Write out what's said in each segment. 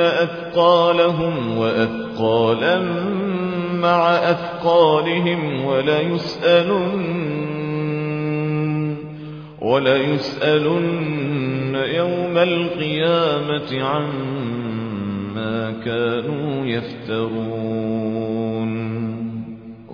أثقالهم وأثقالا مع أثقالهم وليسألن وليسألن يوم القيامة عما كانوا يفترون.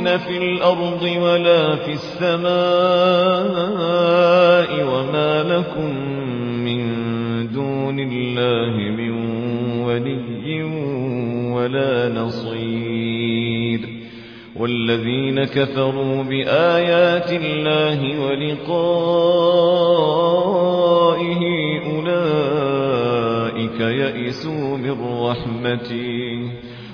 بمعجزين في الأرض ولا في السماء وما لكم من دون الله من ولي ولا نصير والذين كفروا بآيات الله ولقائه أولئك يئسوا من رحمتي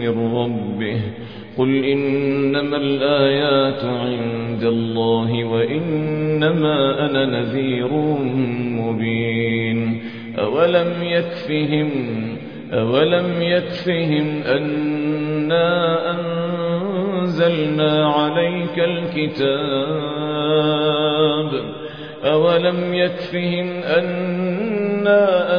من ربه قل إنما الآيات عند الله وإنما أنا نذير مبين أولم يكفهم أولم يكفهم أنا أنزلنا عليك الكتاب أولم يكفهم أنا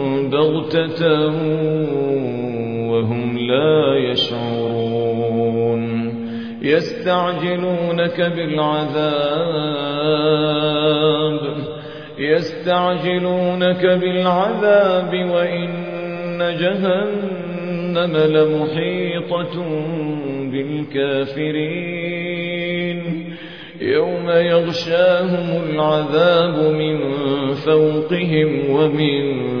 بغتة وهم لا يشعرون. يستعجلونك بالعذاب. يستعجلونك بالعذاب وإن جهنم لمحيطة بالكافرين. يوم يغشاهم العذاب من فوقهم ومن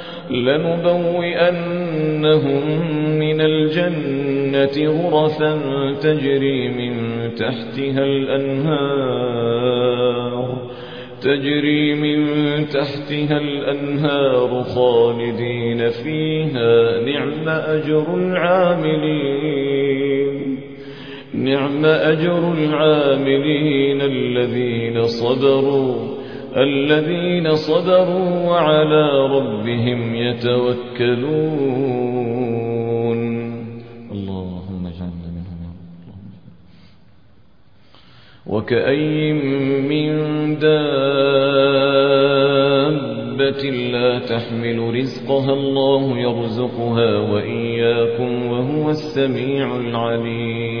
لنبوئنهم من الجنة غرفا تجري من تحتها الأنهار تجري من تحتها الأنهار خالدين فيها نعم أجر العاملين. نعم أجر العاملين الذين صبروا الذين صبروا وعلى ربهم يتوكلون. اللهم اجعلنا منهم وكأي من دابة لا تحمل رزقها الله يرزقها وإياكم وهو السميع العليم.